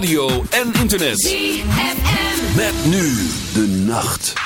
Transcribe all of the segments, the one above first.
radio en internet. Met nu de nacht.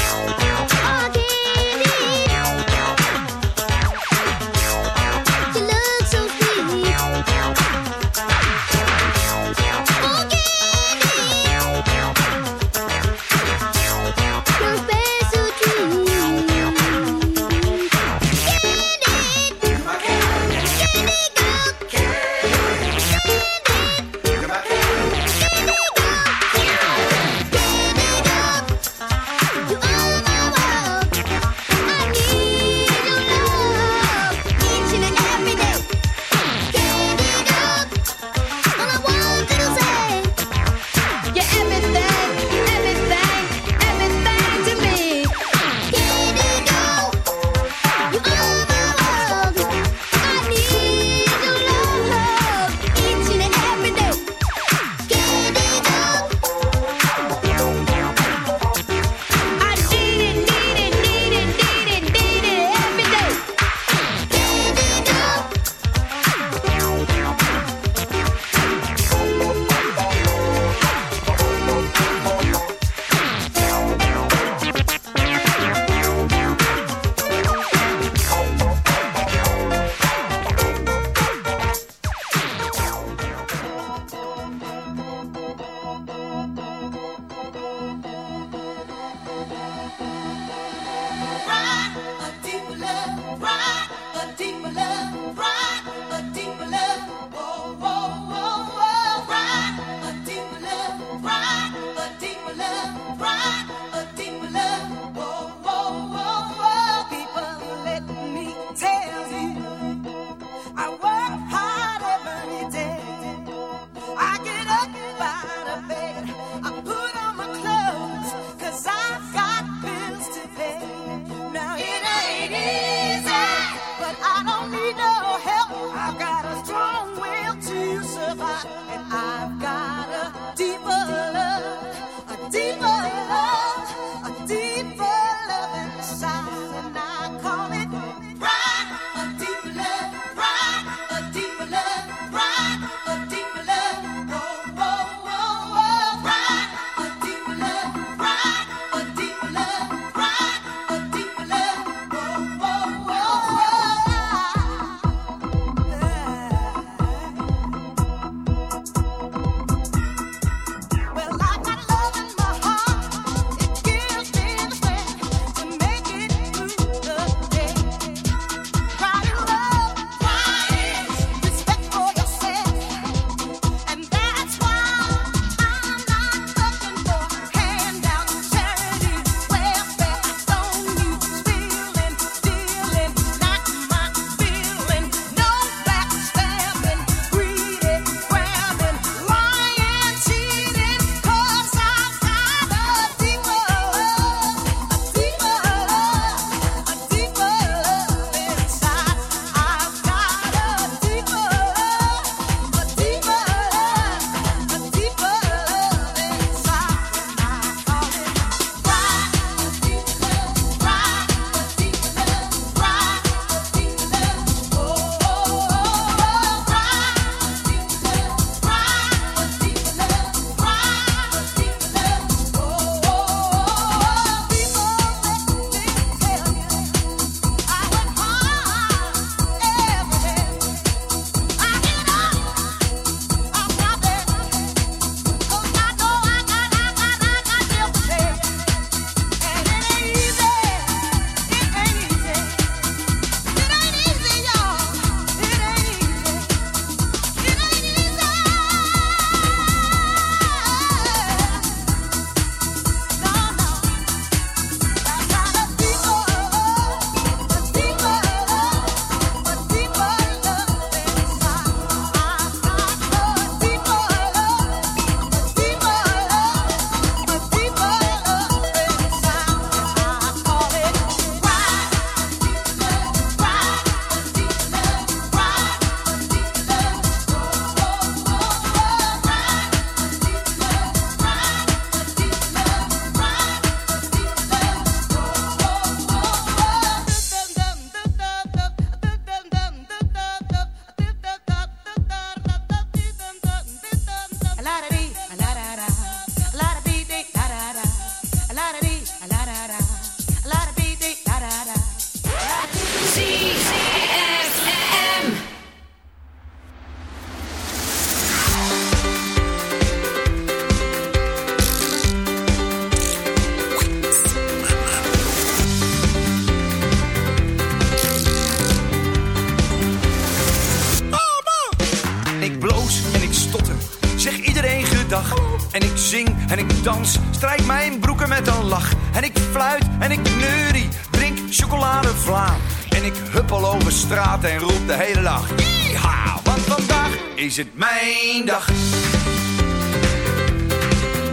En roep de hele dag. Yeeha, want vandaag is het mijn dag.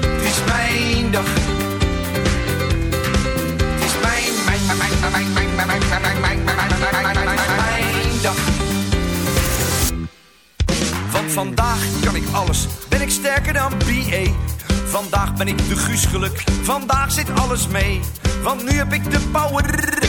Het is mijn dag. Het is mijn, mijn, mijn, mijn, mijn, mijn, mijn, mijn, mijn, mijn, mijn, mijn, mijn, mijn, dag. Want vandaag kan ik alles, ben ik sterker dan BA. Vandaag ben ik de Guus geluk, vandaag zit alles mee. Want nu heb ik de power,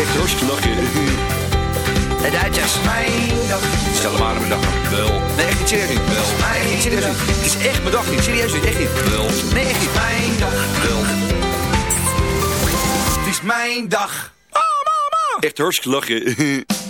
Echt hartstikke lachen. De Duitsers. Mijn dag, Stel hem aan mijn dag. Wel. nee echt niet serieus niet. Wel, Nee, niet serieus niet. Het is echt mijn dag niet, serieus niet, echt niet. Wel. Nee, echt niet. Mijn dag, Wel. het is mijn dag. Echt hartstikke lachen.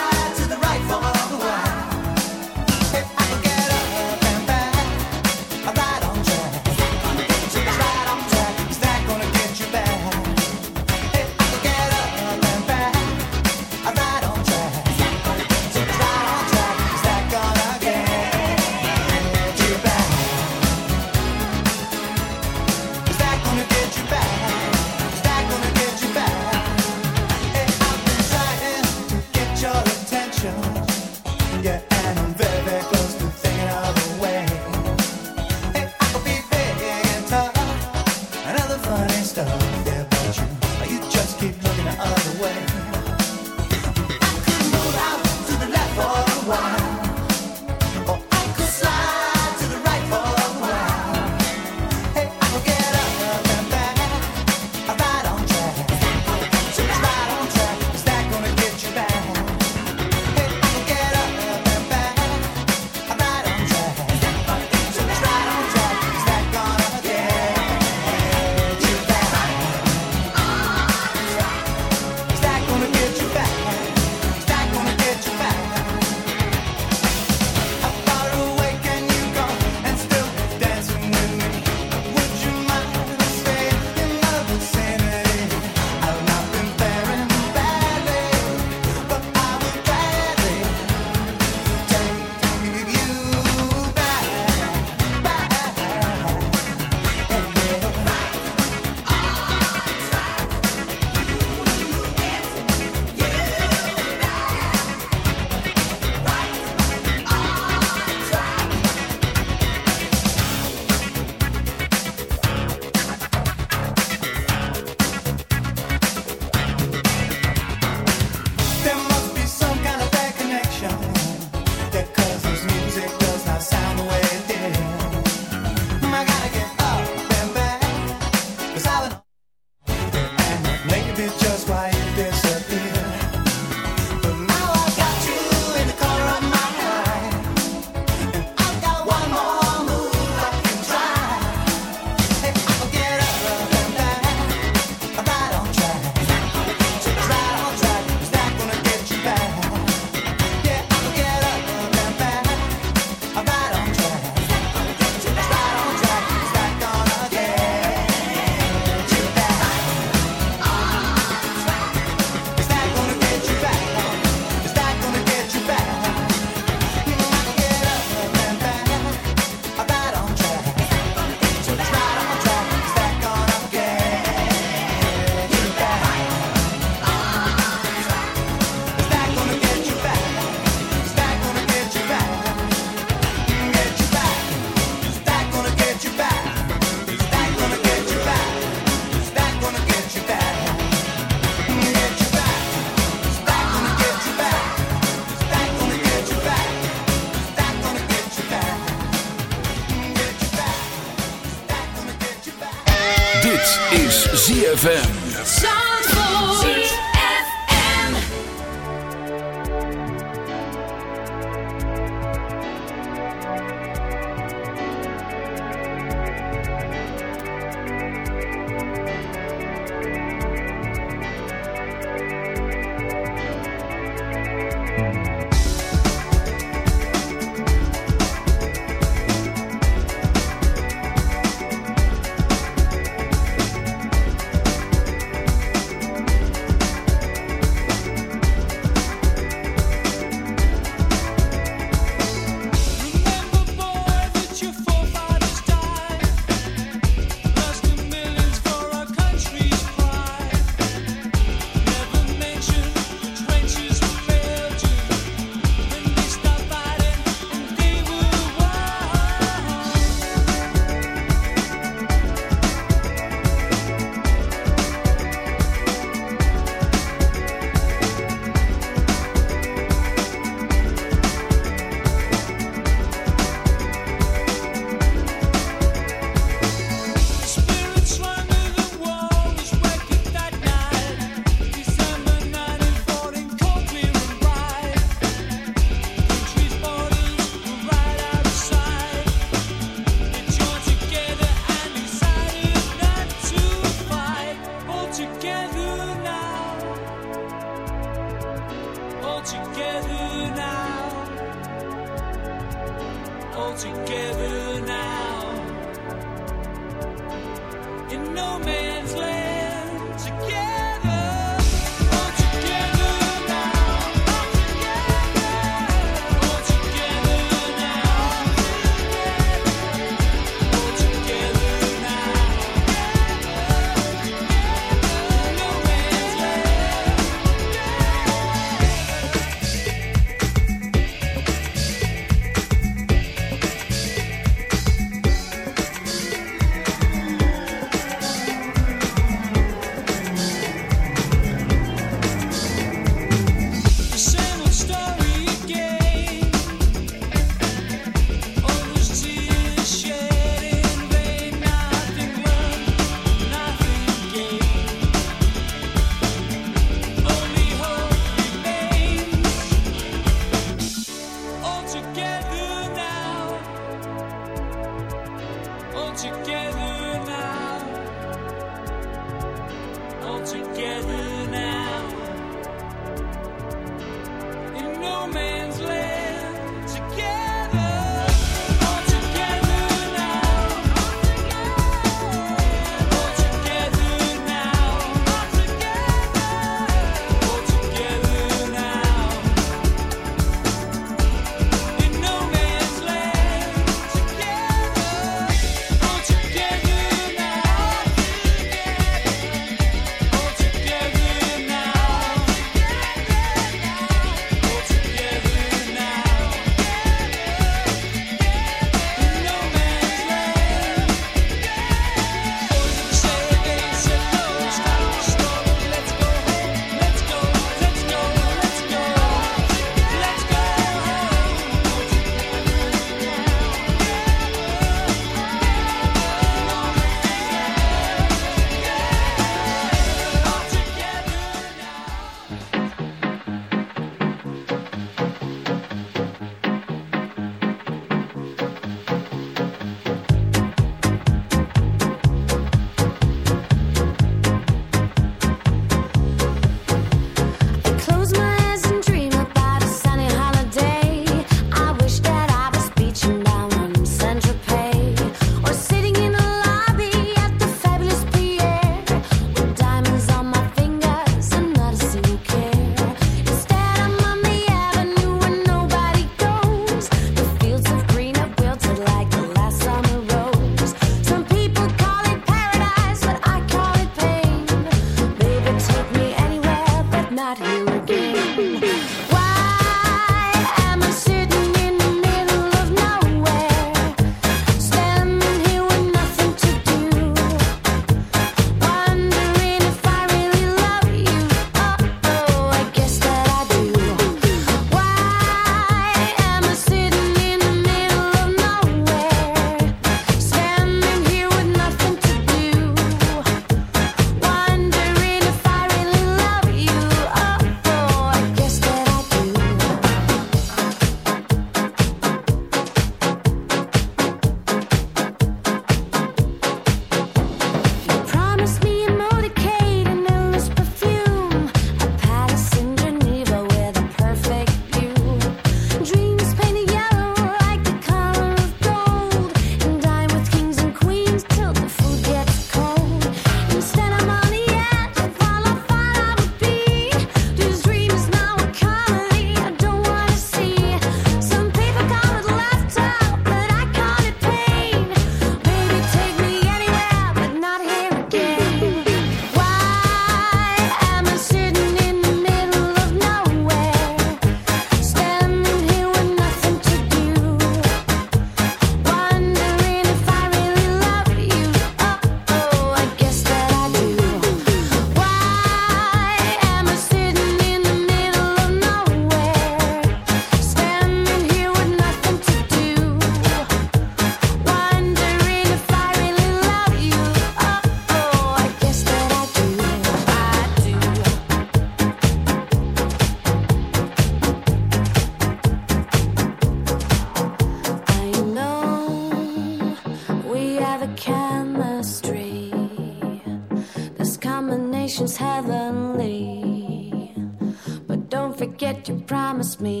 me.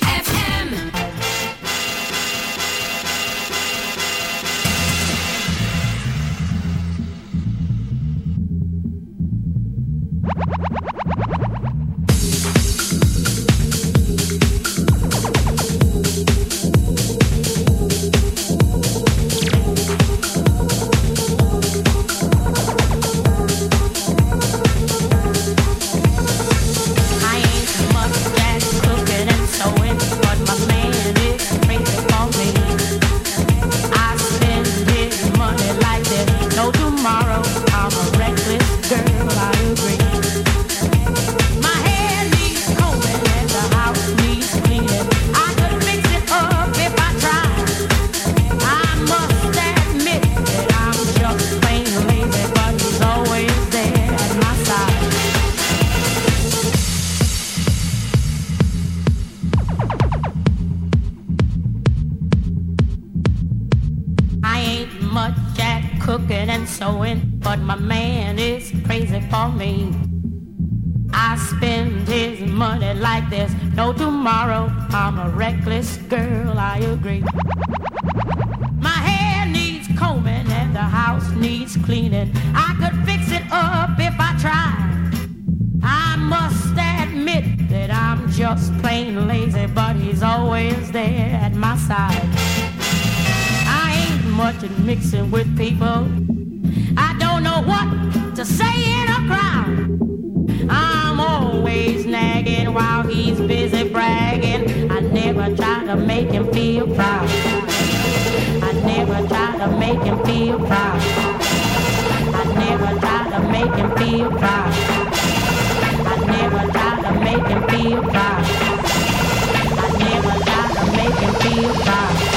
feel. I never lie to make him feel proud.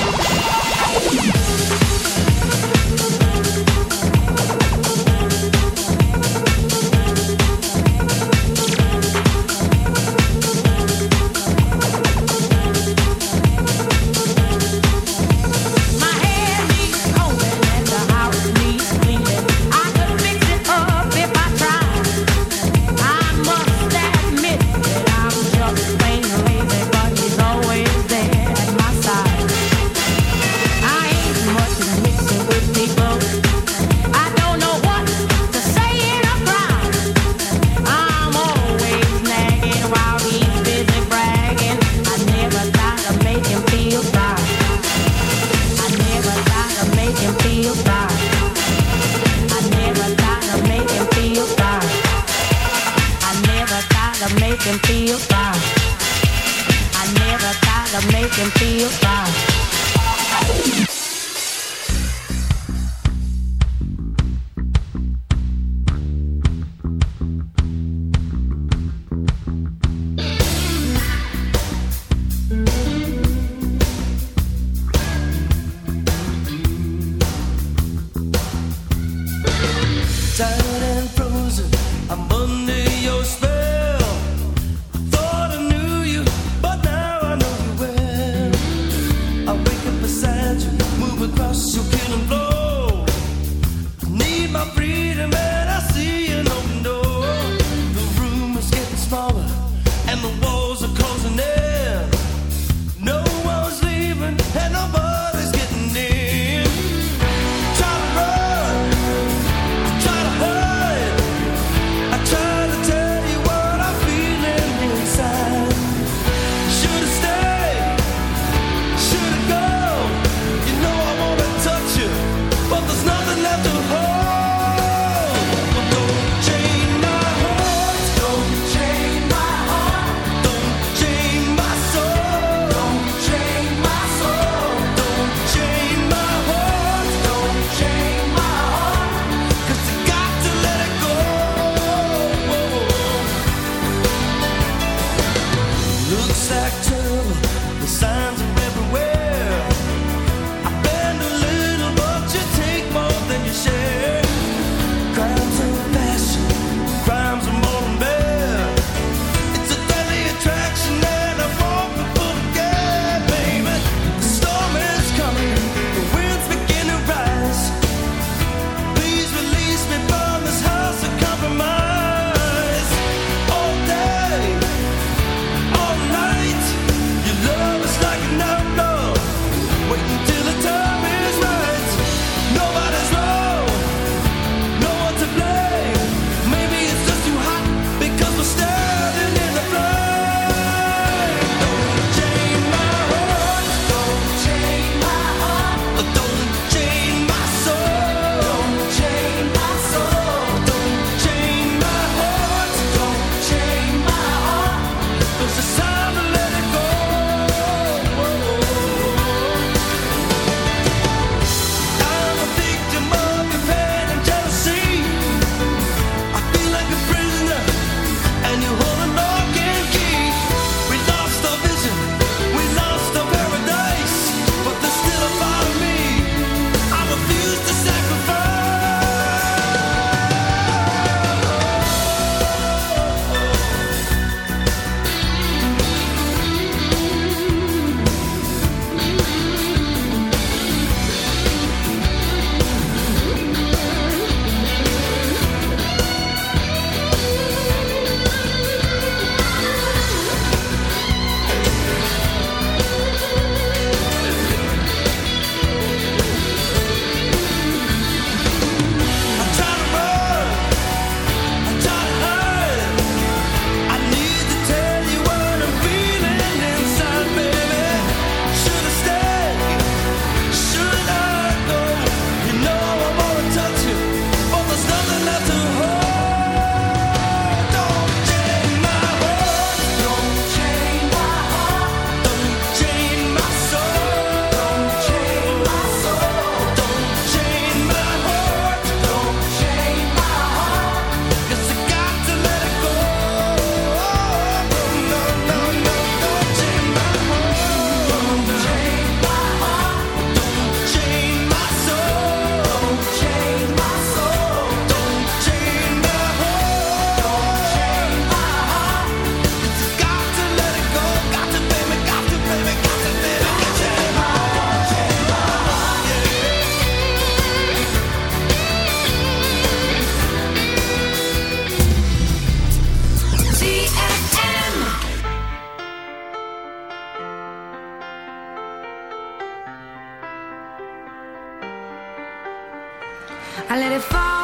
I let it fall.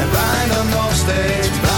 En bijna nog steeds. blij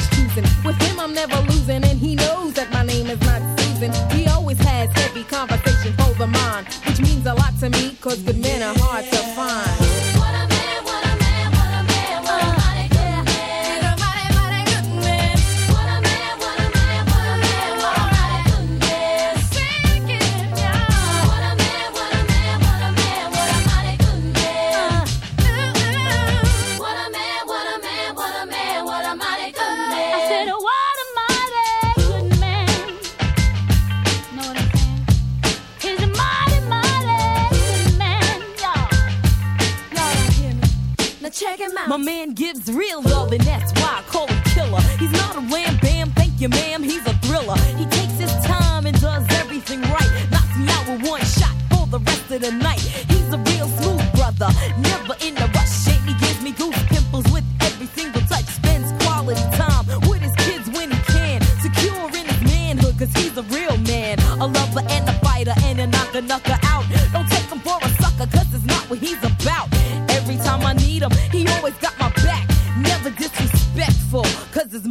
Cause good men are hard to find.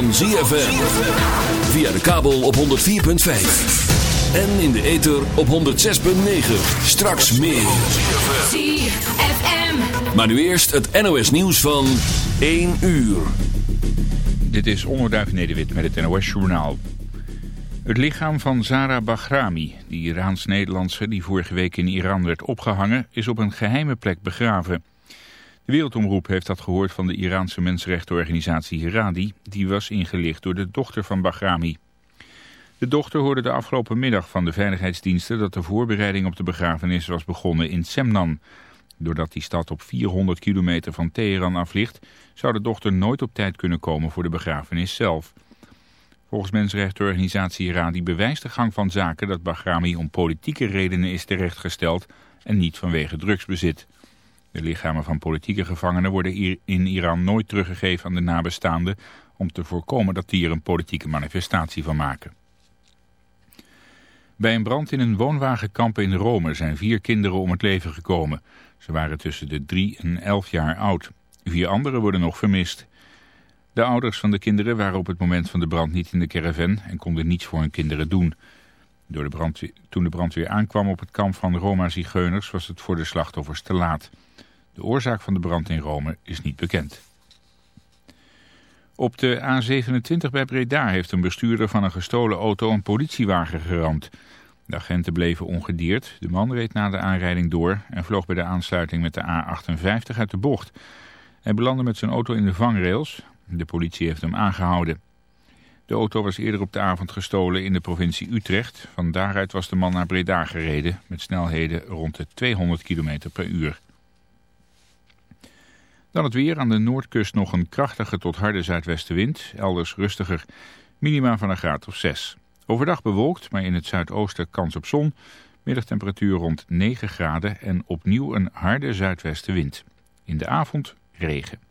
Van ZFM. Via de kabel op 104.5. En in de ether op 106.9. Straks meer. ZFM. Maar nu eerst het NOS nieuws van 1 uur. Dit is Onderduif Nederwit met het NOS Journaal. Het lichaam van Zara Bahrami, die Iraans-Nederlandse die vorige week in Iran werd opgehangen, is op een geheime plek begraven. De Wereldomroep heeft dat gehoord van de Iraanse mensenrechtenorganisatie Hiradi, die was ingelicht door de dochter van Bahrami. De dochter hoorde de afgelopen middag van de veiligheidsdiensten dat de voorbereiding op de begrafenis was begonnen in Semnan. Doordat die stad op 400 kilometer van Teheran af ligt, zou de dochter nooit op tijd kunnen komen voor de begrafenis zelf. Volgens mensenrechtenorganisatie Iradi bewijst de gang van zaken dat Bahrami om politieke redenen is terechtgesteld en niet vanwege drugsbezit. De lichamen van politieke gevangenen worden in Iran nooit teruggegeven aan de nabestaanden om te voorkomen dat die er een politieke manifestatie van maken. Bij een brand in een woonwagenkamp in Rome zijn vier kinderen om het leven gekomen. Ze waren tussen de 3 en 11 jaar oud. Vier anderen worden nog vermist. De ouders van de kinderen waren op het moment van de brand niet in de caravan en konden niets voor hun kinderen doen. Door de brandweer, toen de brandweer aankwam op het kamp van Roma-zigeuners was het voor de slachtoffers te laat. De oorzaak van de brand in Rome is niet bekend. Op de A27 bij Breda heeft een bestuurder van een gestolen auto een politiewagen geramd. De agenten bleven ongedeerd. De man reed na de aanrijding door en vloog bij de aansluiting met de A58 uit de bocht. Hij belandde met zijn auto in de vangrails. De politie heeft hem aangehouden. De auto was eerder op de avond gestolen in de provincie Utrecht. Van daaruit was de man naar Breda gereden met snelheden rond de 200 km per uur. Dan het weer. Aan de noordkust nog een krachtige tot harde zuidwestenwind. Elders rustiger. Minima van een graad of 6. Overdag bewolkt, maar in het zuidoosten kans op zon. Middagtemperatuur rond 9 graden en opnieuw een harde zuidwestenwind. In de avond regen.